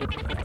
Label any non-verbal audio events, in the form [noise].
you [laughs]